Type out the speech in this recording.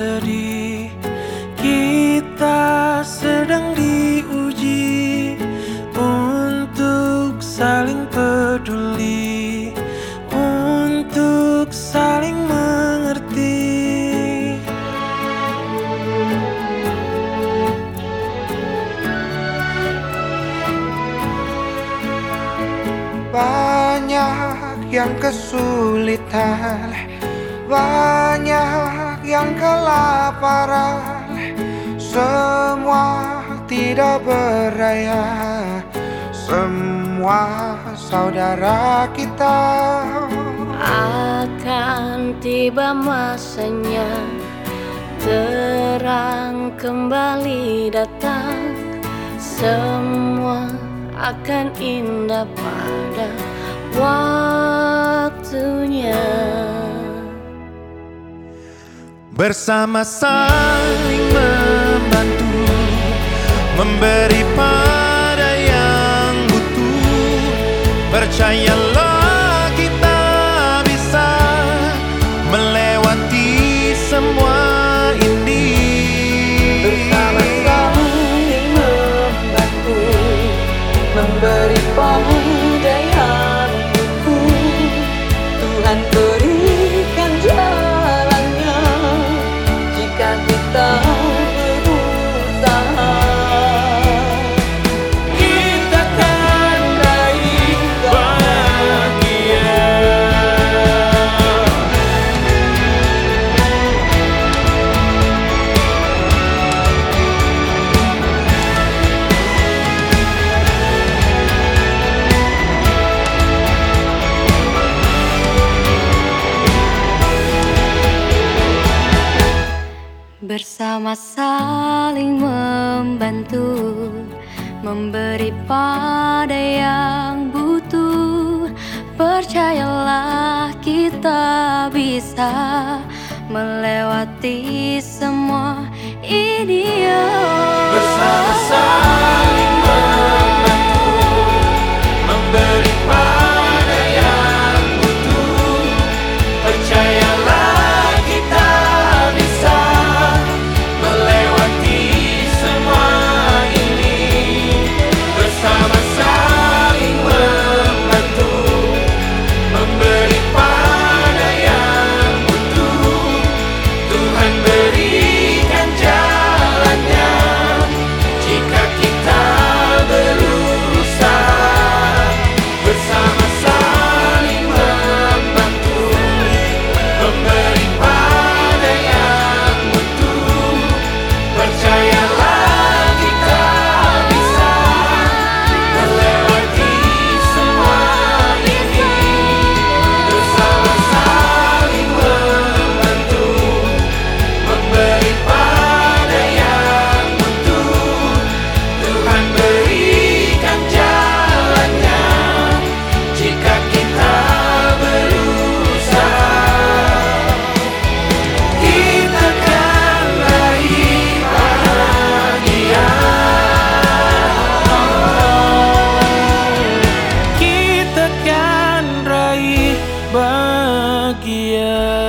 sedih. Kita sedang diuji Untuk saling peduli Untuk saling mengerti. Banyak yang kesulitan Banyak yang kelaparan Semua tidak berdaya. Semua saudara kita Akan tiba masanya. Terang kembali datang. Semua akan indah pada waktunya Bersama saling membantu Memberi pada yang butuh. Percayalah Bersama saling membantu Memberi pada yang butuh Percayalah kita bisa Melewati semua ini. Bersama saling membantu Memberi pada yeah.